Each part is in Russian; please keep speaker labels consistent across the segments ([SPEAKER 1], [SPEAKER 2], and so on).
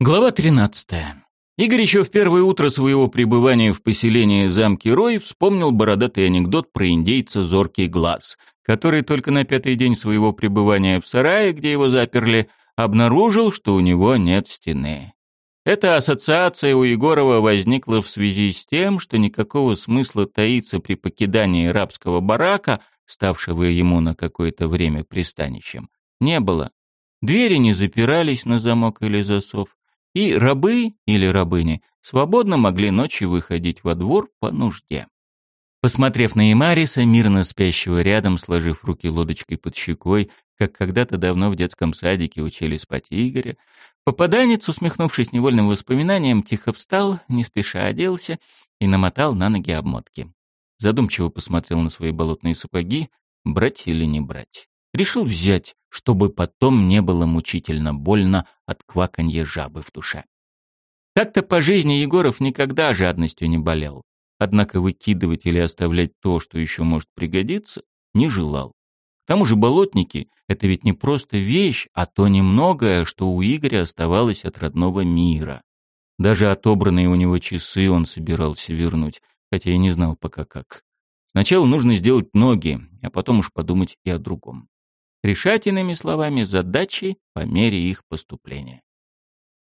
[SPEAKER 1] Глава 13. Игорь еще в первое утро своего пребывания в поселении замки Рой вспомнил бородатый анекдот про индейца «Зоркий глаз», который только на пятый день своего пребывания в сарае, где его заперли, обнаружил, что у него нет стены. Эта ассоциация у Егорова возникла в связи с тем, что никакого смысла таиться при покидании рабского барака, ставшего ему на какое-то время пристанищем, не было. Двери не запирались на замок или засов, и рабы или рабыни свободно могли ночью выходить во двор по нужде. Посмотрев на Имариса, мирно спящего рядом, сложив руки лодочкой под щекой, как когда-то давно в детском садике учили спать Игоря, попаданец, усмехнувшись невольным воспоминанием, тихо встал, не спеша оделся и намотал на ноги обмотки. Задумчиво посмотрел на свои болотные сапоги, брать или не брать. Решил взять, чтобы потом не было мучительно больно от кваканья жабы в душе. Так-то по жизни Егоров никогда жадностью не болел. Однако выкидывать или оставлять то, что еще может пригодиться, не желал. К тому же болотники — это ведь не просто вещь, а то немногое, что у Игоря оставалось от родного мира. Даже отобранные у него часы он собирался вернуть, хотя и не знал пока как. Сначала нужно сделать ноги, а потом уж подумать и о другом решать, иными словами, задачи по мере их поступления.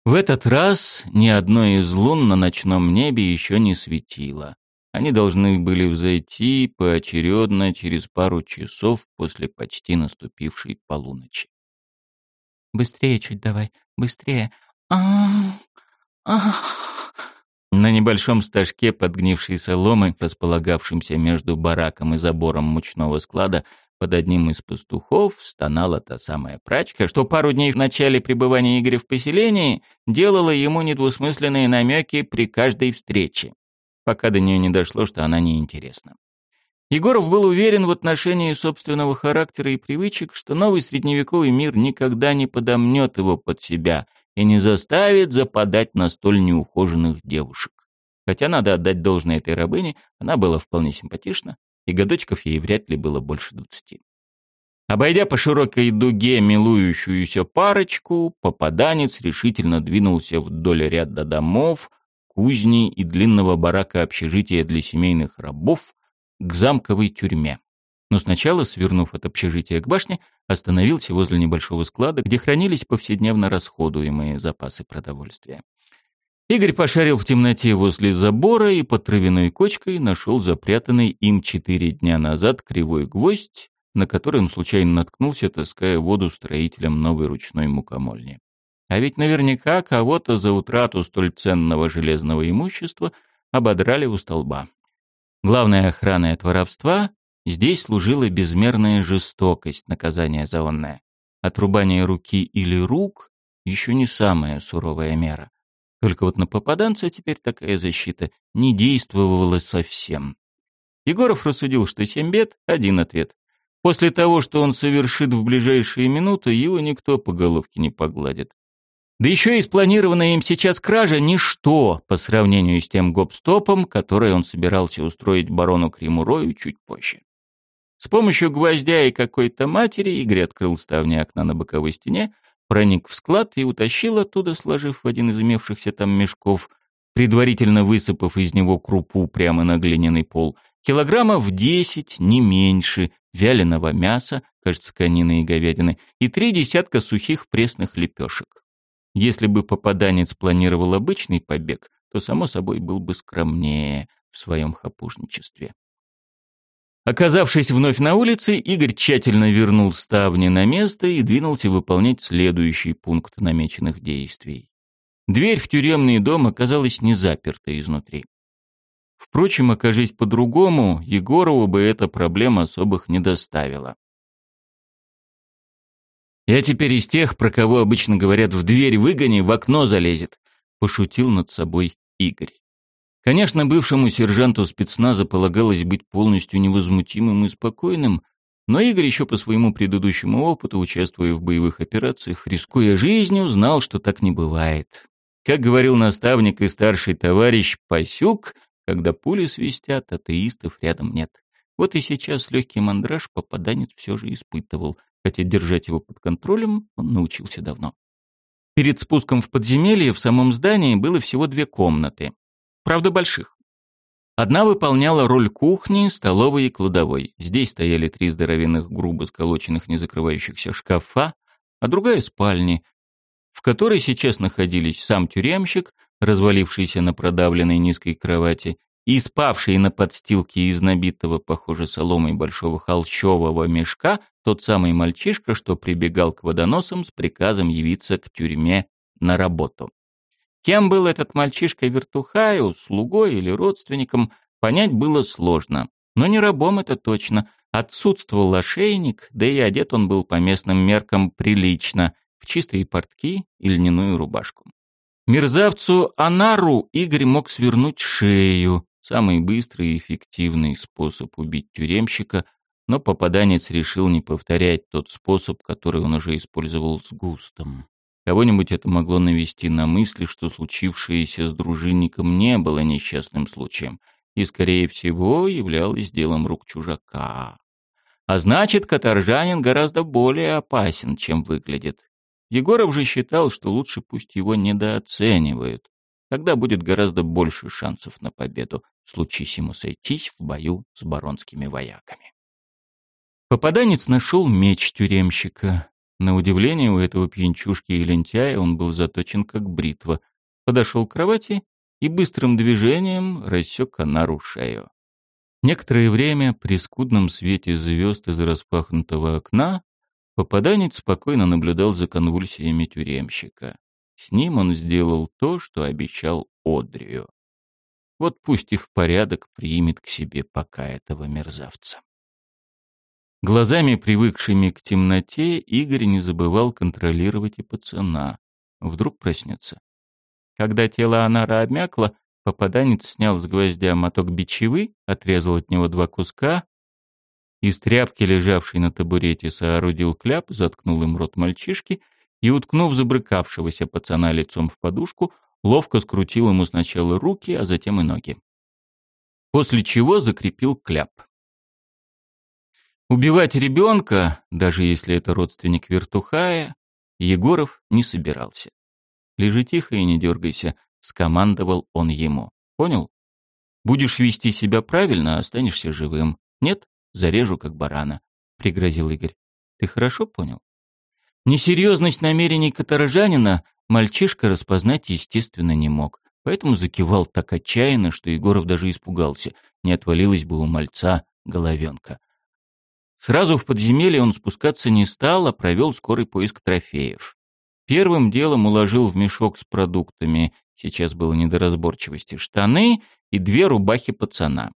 [SPEAKER 1] В этот раз ни одной из лун на ночном небе еще не светило. Они должны были взойти поочередно через пару часов после почти наступившей полуночи.
[SPEAKER 2] «Быстрее чуть давай, быстрее.
[SPEAKER 1] На небольшом стажке подгнившей соломы, располагавшемся между бараком и забором мучного склада, под одним из пастухов стонала та самая прачка, что пару дней в начале пребывания Игоря в поселении делала ему недвусмысленные намеки при каждой встрече, пока до нее не дошло, что она неинтересна. Егоров был уверен в отношении собственного характера и привычек, что новый средневековый мир никогда не подомнет его под себя и не заставит западать на столь неухоженных девушек. Хотя надо отдать должное этой рабыне, она была вполне симпатична, и годочков ей вряд ли было больше двадцати. Обойдя по широкой дуге милующуюся парочку, попаданец решительно двинулся вдоль ряда домов, кузни и длинного барака общежития для семейных рабов к замковой тюрьме. Но сначала, свернув от общежития к башне, остановился возле небольшого склада, где хранились повседневно расходуемые запасы продовольствия. Игорь пошарил в темноте возле забора и под травяной кочкой нашел запрятанный им четыре дня назад кривой гвоздь, на который он случайно наткнулся, таская воду строителям новой ручной мукомольни. А ведь наверняка кого-то за утрату столь ценного железного имущества ободрали у столба. Главной охраной от воровства здесь служила безмерная жестокость наказания заонное. Отрубание руки или рук еще не самая суровая мера. Только вот на попаданца теперь такая защита не действовала совсем. Егоров рассудил, что семь бед — один ответ. После того, что он совершит в ближайшие минуты, его никто по головке не погладит. Да еще и спланированная им сейчас кража — ничто по сравнению с тем гоп-стопом, который он собирался устроить барону Кримурою чуть позже. С помощью гвоздя и какой-то матери Игорь открыл ставни окна на боковой стене, проник в склад и утащил оттуда, сложив в один из имевшихся там мешков, предварительно высыпав из него крупу прямо на глиняный пол, килограммов десять, не меньше, вяленого мяса, кажется, конины и говядины, и три десятка сухих пресных лепешек. Если бы попаданец планировал обычный побег, то, само собой, был бы скромнее в своем хапужничестве. Оказавшись вновь на улице, Игорь тщательно вернул ставни на место и двинулся выполнять следующий пункт намеченных действий. Дверь в тюремный дом оказалась не заперта изнутри. Впрочем, окажись по-другому, Егорову бы эта проблема особых не доставила. «Я теперь из тех, про кого обычно говорят «в дверь выгони, в окно залезет», — пошутил над собой Игорь. Конечно, бывшему сержанту спецназа полагалось быть полностью невозмутимым и спокойным, но Игорь еще по своему предыдущему опыту, участвуя в боевых операциях, рискуя жизнью, знал, что так не бывает. Как говорил наставник и старший товарищ Пасюк, когда пули свистят, атеистов рядом нет. Вот и сейчас легкий мандраж попаданец все же испытывал, хотя держать его под контролем он научился давно. Перед спуском в подземелье в самом здании было всего две комнаты. Правда, больших. Одна выполняла роль кухни, столовой и кладовой. Здесь стояли три здоровенных, грубо сколоченных, не закрывающихся шкафа, а другая — спальни, в которой сейчас находились сам тюремщик, развалившийся на продавленной низкой кровати, и спавший на подстилке из набитого, похоже, соломой большого холщового мешка тот самый мальчишка, что прибегал к водоносам с приказом явиться к тюрьме на работу. Кем был этот мальчишка вертухаю, слугой или родственником, понять было сложно. Но не рабом это точно. Отсутствовал ошейник, да и одет он был по местным меркам прилично, в чистые портки и льняную рубашку. Мерзавцу Анару Игорь мог свернуть шею, самый быстрый и эффективный способ убить тюремщика, но попаданец решил не повторять тот способ, который он уже использовал с Густом. Кого-нибудь это могло навести на мысли, что случившееся с дружинником не было несчастным случаем и, скорее всего, являлось делом рук чужака. А значит, каторжанин гораздо более опасен, чем выглядит. Егоров же считал, что лучше пусть его недооценивают. Тогда будет гораздо больше шансов на победу, случись ему сойтись в бою с баронскими вояками. Попаданец нашел меч тюремщика, на удивление, у этого пьянчушки и лентяя он был заточен как бритва. Подошел к кровати и быстрым движением рассек канару шею. Некоторое время при скудном свете звезд из распахнутого окна попаданец спокойно наблюдал за конвульсиями тюремщика. С ним он сделал то, что обещал Одрию. Вот пусть их порядок примет к себе пока этого мерзавца. Глазами, привыкшими к темноте, Игорь не забывал контролировать и пацана. Вдруг проснется. Когда тело Анара обмякло, попаданец снял с гвоздя моток бичевы, отрезал от него два куска, из тряпки, лежавшей на табурете, соорудил кляп, заткнул им рот мальчишки и, уткнув забрыкавшегося пацана лицом в подушку, ловко скрутил ему сначала руки, а затем и ноги. После чего закрепил кляп. Убивать ребенка, даже если это родственник вертухая, Егоров не собирался. «Лежи тихо и не дергайся», — скомандовал он ему. «Понял? Будешь вести себя правильно, останешься живым. Нет, зарежу как барана», — пригрозил Игорь. «Ты хорошо понял?» Несерьезность намерений каторжанина мальчишка распознать, естественно, не мог, поэтому закивал так отчаянно, что Егоров даже испугался, не отвалилась бы у мальца головенка. Сразу в подземелье он спускаться не стал, а провел скорый поиск трофеев. Первым делом уложил в мешок с продуктами, сейчас было не до разборчивости, штаны и две рубахи пацана.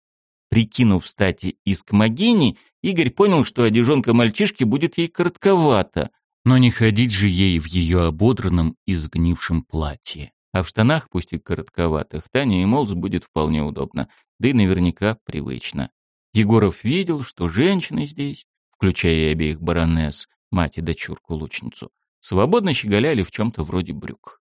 [SPEAKER 1] Прикинув, кстати, иск Магини, Игорь понял, что одежонка мальчишки будет ей коротковата, но не ходить же ей в ее ободранном и сгнившем платье. А в штанах, пусть и коротковатых, Таня и Молз будет вполне удобно, да и наверняка привычно. Егоров видел, что женщины здесь, включая и обеих баронесс, мать и дочурку-лучницу, свободно щеголяли в чем-то вроде брюк.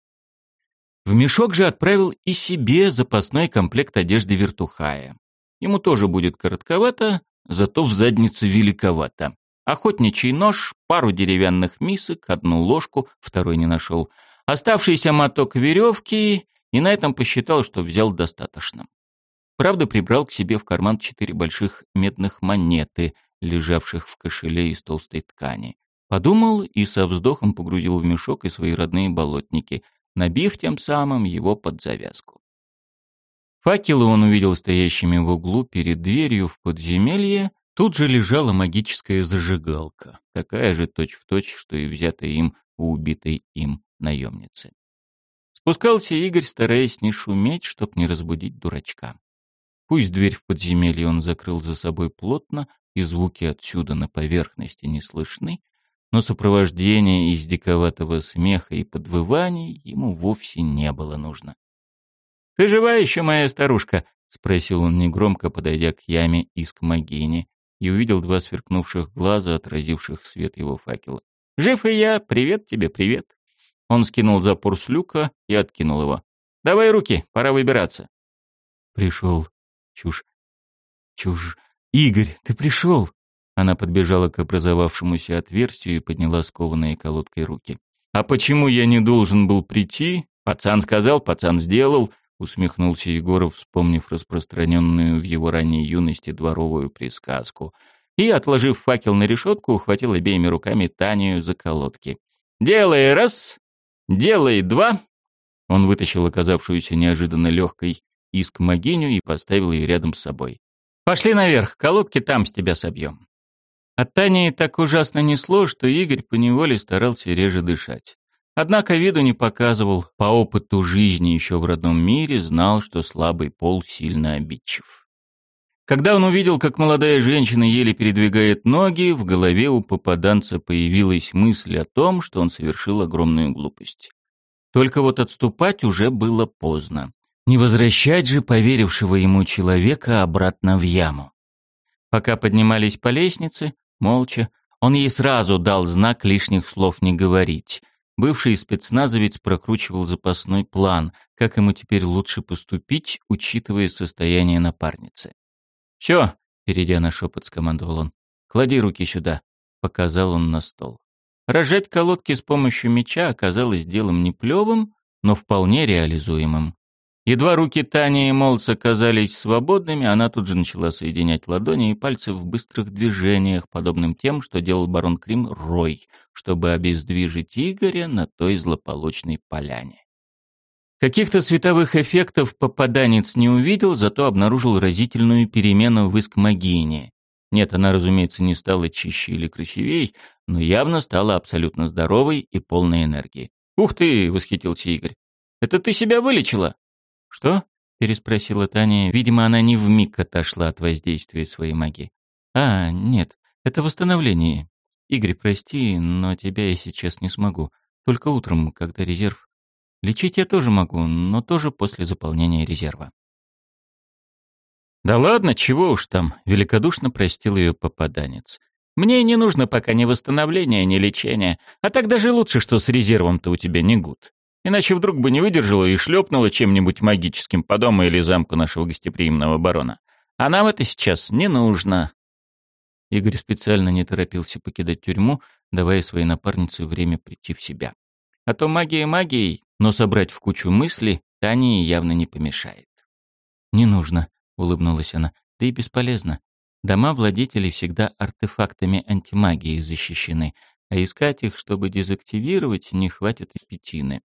[SPEAKER 1] В мешок же отправил и себе запасной комплект одежды вертухая. Ему тоже будет коротковато, зато в заднице великовато. Охотничий нож, пару деревянных мисок, одну ложку, второй не нашел. Оставшийся моток веревки, и на этом посчитал, что взял достаточно. Правда, прибрал к себе в карман четыре больших медных монеты, лежавших в кошеле из толстой ткани. Подумал и со вздохом погрузил в мешок и свои родные болотники, набив тем самым его под завязку. Факелы он увидел стоящими в углу перед дверью в подземелье. Тут же лежала магическая зажигалка, такая же точь-в-точь, точь, что и взятая им у убитой им наемницы. Спускался Игорь, стараясь не шуметь, чтоб не разбудить дурачка. Пусть дверь в подземелье он закрыл за собой плотно, и звуки отсюда на поверхности не слышны, но сопровождение из диковатого смеха и подвываний ему вовсе не было нужно. «Ты жива еще, моя старушка?» — спросил он негромко, подойдя к яме из Кмагини, и увидел два сверкнувших глаза, отразивших свет его факела. «Жив и я! Привет тебе, привет!» Он скинул запор с люка и откинул его. «Давай руки, пора выбираться». «Пришел», Чушь. Чушь. Игорь, ты пришел? Она подбежала к образовавшемуся отверстию и подняла скованные колодкой руки. «А почему я не должен был прийти? Пацан сказал, пацан сделал», — усмехнулся Егоров, вспомнив распространенную в его ранней юности дворовую присказку. И, отложив факел на решетку, ухватил обеими руками Танию за колодки. «Делай раз, делай два». Он вытащил оказавшуюся неожиданно легкой иск могиню и поставил ее рядом с собой. «Пошли наверх, колодки там с тебя собьем». От Тани так ужасно несло, что Игорь поневоле старался реже дышать. Однако виду не показывал, по опыту жизни еще в родном мире знал, что слабый пол сильно обидчив. Когда он увидел, как молодая женщина еле передвигает ноги, в голове у попаданца появилась мысль о том, что он совершил огромную глупость. Только вот отступать уже было поздно. Не возвращать же поверившего ему человека обратно в яму. Пока поднимались по лестнице, молча, он ей сразу дал знак лишних слов не говорить. Бывший спецназовец прокручивал запасной план, как ему теперь лучше поступить, учитывая состояние напарницы. «Все», — перейдя на шепот, скомандовал он, — «клади руки сюда», — показал он на стол. Рожать колодки с помощью меча оказалось делом не плевым, но вполне реализуемым. Едва руки Тани и Молца казались свободными, она тут же начала соединять ладони и пальцы в быстрых движениях, подобным тем, что делал барон Крим Рой, чтобы обездвижить Игоря на той злополучной поляне. Каких-то световых эффектов попаданец не увидел, зато обнаружил разительную перемену в искмогине. Нет, она, разумеется, не стала чище или красивей, но явно стала абсолютно здоровой и полной энергии. «Ух ты!» — восхитился Игорь. «Это ты себя вылечила?» «Что?» — переспросила Таня. Видимо, она не вмиг отошла от воздействия своей магии. «А, нет, это восстановление. Игорь, прости, но тебя я сейчас не смогу. Только утром, когда резерв. Лечить я тоже могу, но тоже после заполнения резерва». «Да ладно, чего уж там», — великодушно простил ее попаданец. «Мне не нужно пока ни восстановления, ни лечения, а так даже лучше, что с резервом-то у тебя не гуд. Иначе вдруг бы не выдержала и шлепнула чем-нибудь магическим по дому или замку нашего гостеприимного барона. А нам это сейчас не нужно. Игорь специально не торопился покидать тюрьму, давая своей напарнице время прийти в себя. А то магия магией, но собрать в кучу мысли Тане явно не помешает. «Не нужно», — улыбнулась она, — «да и бесполезно. Дома владетелей всегда артефактами антимагии защищены, а искать их, чтобы дезактивировать, не хватит и пятины.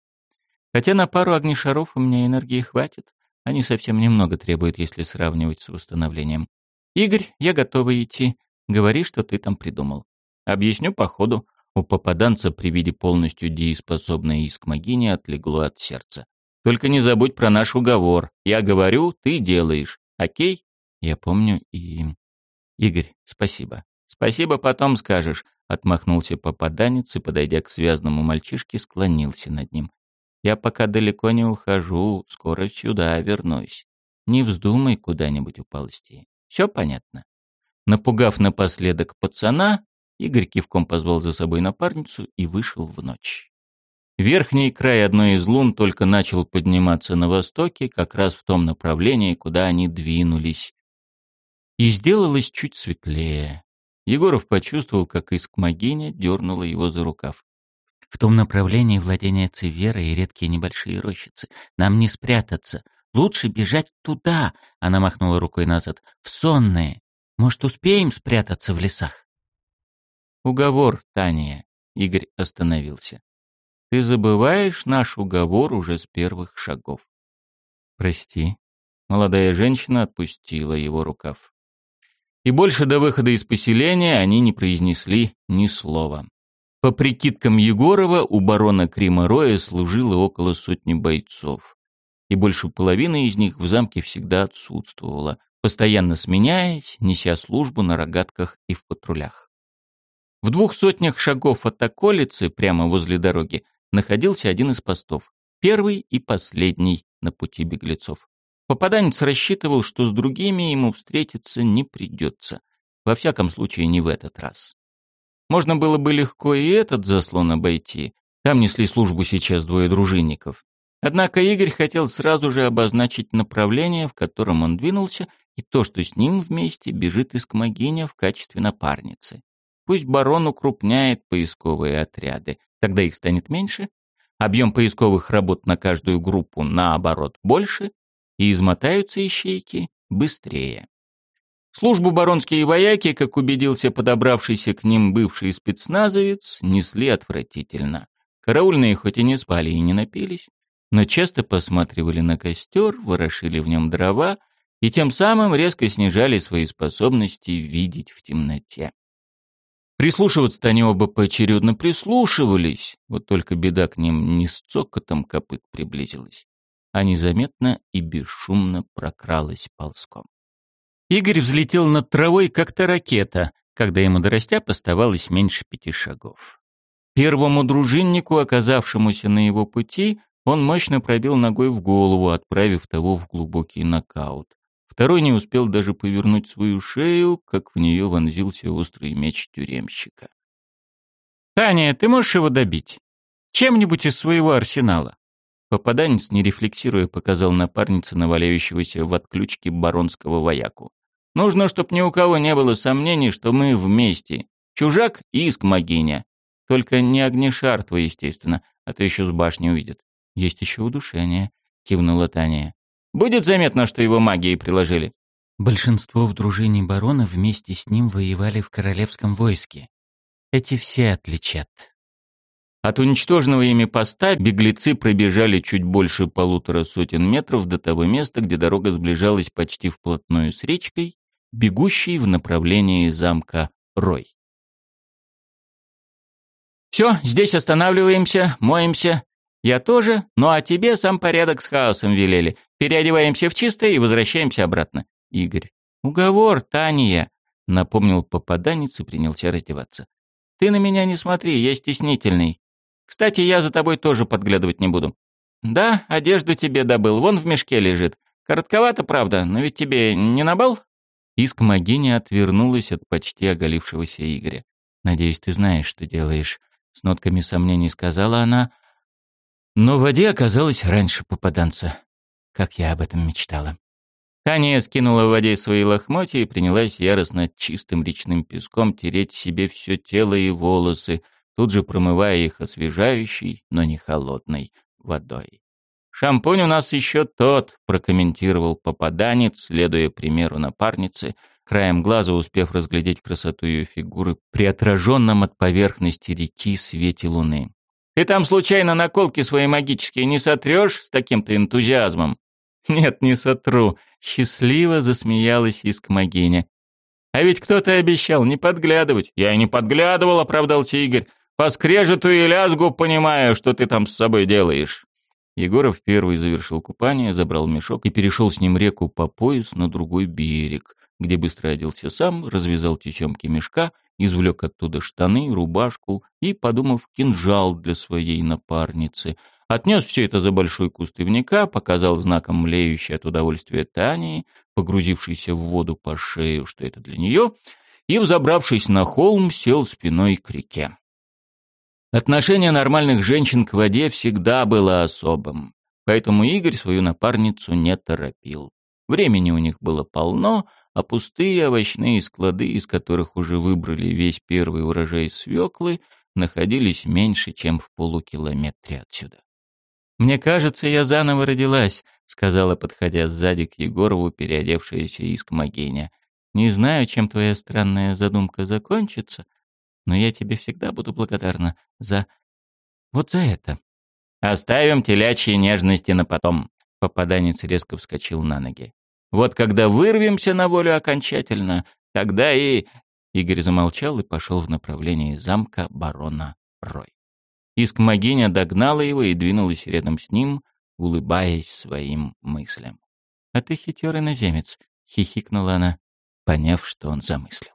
[SPEAKER 1] Хотя на пару огнешаров у меня энергии хватит. Они совсем немного требуют, если сравнивать с восстановлением. Игорь, я готова идти. Говори, что ты там придумал. Объясню по ходу. У попаданца при виде полностью дееспособной искмогини отлегло от сердца. Только не забудь про наш уговор. Я говорю, ты делаешь. Окей? Я помню и... Игорь, спасибо. Спасибо потом скажешь. Отмахнулся попаданец и, подойдя к связанному мальчишке, склонился над ним. Я пока далеко не ухожу, скоро сюда вернусь. Не вздумай куда-нибудь уползти. Все понятно?» Напугав напоследок пацана, Игорь кивком позвал за собой напарницу и вышел в ночь. Верхний край одной из лун только начал подниматься на востоке, как раз в том направлении, куда они двинулись. И сделалось чуть светлее. Егоров почувствовал, как искмогиня дернула его за рукав. В том направлении владения Цивера и редкие небольшие рощицы. Нам не спрятаться. Лучше бежать туда, она махнула рукой назад, в сонные. Может, успеем спрятаться в лесах? Уговор, Таня. Игорь остановился. Ты забываешь наш уговор уже с первых шагов. Прости. Молодая женщина отпустила его рукав. И больше до выхода из поселения они не произнесли ни слова. По прикидкам Егорова, у барона Крима Роя служило около сотни бойцов. И больше половины из них в замке всегда отсутствовало, постоянно сменяясь, неся службу на рогатках и в патрулях. В двух сотнях шагов от околицы, прямо возле дороги, находился один из постов, первый и последний на пути беглецов. Попаданец рассчитывал, что с другими ему встретиться не придется. Во всяком случае, не в этот раз. Можно было бы легко и этот заслон обойти. Там несли службу сейчас двое дружинников. Однако Игорь хотел сразу же обозначить направление, в котором он двинулся, и то, что с ним вместе бежит Искмогиня в качестве напарницы. Пусть барон укрупняет поисковые отряды, Тогда их станет меньше, объем поисковых работ на каждую группу, наоборот, больше, и измотаются ищейки быстрее. Службу баронские вояки, как убедился подобравшийся к ним бывший спецназовец, несли отвратительно. Караульные хоть и не спали и не напились, но часто посматривали на костер, ворошили в нем дрова и тем самым резко снижали свои способности видеть в темноте. Прислушиваться-то они оба поочередно прислушивались, вот только беда к ним не с цокотом копыт приблизилась, а незаметно и бесшумно прокралась ползком. Игорь взлетел над травой, как-то ракета, когда ему до растяп оставалось меньше пяти шагов. Первому дружиннику, оказавшемуся на его пути, он мощно пробил ногой в голову, отправив того в глубокий нокаут. Второй не успел даже повернуть свою шею, как в нее вонзился острый меч тюремщика. «Таня, ты можешь его добить? Чем-нибудь из своего арсенала?» Попаданец, не рефлексируя, показал напарнице наваляющегося в отключке баронского вояку. «Нужно, чтоб ни у кого не было сомнений, что мы вместе. Чужак и иск-могиня. Только не огнешартва, естественно, а то еще с башни увидят. Есть еще удушение», — кивнула Таня. Будет заметно, что его магией приложили.
[SPEAKER 2] Большинство в дружине барона вместе с ним воевали в королевском войске. Эти все отличат.
[SPEAKER 1] От уничтоженного ими поста беглецы пробежали чуть больше полутора сотен метров до того места, где дорога сближалась почти вплотную с речкой, бегущей в направлении замка Рой. «Все, здесь останавливаемся, моемся. Я тоже, ну а тебе сам порядок с хаосом велели. Переодеваемся в чистое и возвращаемся обратно. Игорь. Уговор, Таня, напомнил попаданец и принялся раздеваться. Ты на меня не смотри, я стеснительный. Кстати, я за тобой тоже подглядывать не буду. Да, одежду тебе добыл, вон в мешке лежит. Коротковато, правда, но ведь тебе не на бал? Иск Магини отвернулась от почти оголившегося Игоря. «Надеюсь, ты знаешь, что делаешь», — с нотками сомнений сказала она, но в воде оказалось раньше попаданца, как я об этом мечтала. Таня скинула в воде свои лохмотья и принялась яростно чистым речным песком тереть себе все тело и волосы, тут же промывая их освежающей, но не холодной водой. «Шампунь у нас еще тот», — прокомментировал попаданец, следуя примеру напарницы, краем глаза успев разглядеть красоту ее фигуры при отраженном от поверхности реки свете луны. Ты там случайно наколки свои магические не сотрешь с таким-то энтузиазмом? Нет, не сотру. Счастливо засмеялась Искмогиня. А ведь кто-то обещал не подглядывать. Я и не подглядывал, оправдался Игорь. По скрежету и лязгу понимаю, что ты там с собой делаешь. Егоров первый завершил купание, забрал мешок и перешел с ним реку по пояс на другой берег, где быстро оделся сам, развязал тесемки мешка — извлек оттуда штаны, рубашку и, подумав, кинжал для своей напарницы. Отнес все это за большой куст ивника, показал знаком млеющей от удовольствия Тани, погрузившейся в воду по шею, что это для нее, и, взобравшись на холм, сел спиной к реке. Отношение нормальных женщин к воде всегда было особым, поэтому Игорь свою напарницу не торопил. Времени у них было полно, а пустые овощные склады, из которых уже выбрали весь первый урожай свеклы, находились меньше, чем в полукилометре отсюда. «Мне кажется, я заново родилась», — сказала, подходя сзади к Егорову, переодевшаяся искмогиня. «Не знаю, чем твоя странная задумка закончится, но я тебе всегда буду благодарна за... вот за это». «Оставим телячьи нежности на потом», — попаданец резко вскочил на ноги. Вот когда вырвемся на волю окончательно, тогда и...» Игорь замолчал и пошел в направлении замка барона Рой. Искмогиня догнала его и двинулась рядом с ним, улыбаясь своим мыслям. «А ты хитер иноземец», — хихикнула она, поняв, что он замыслил.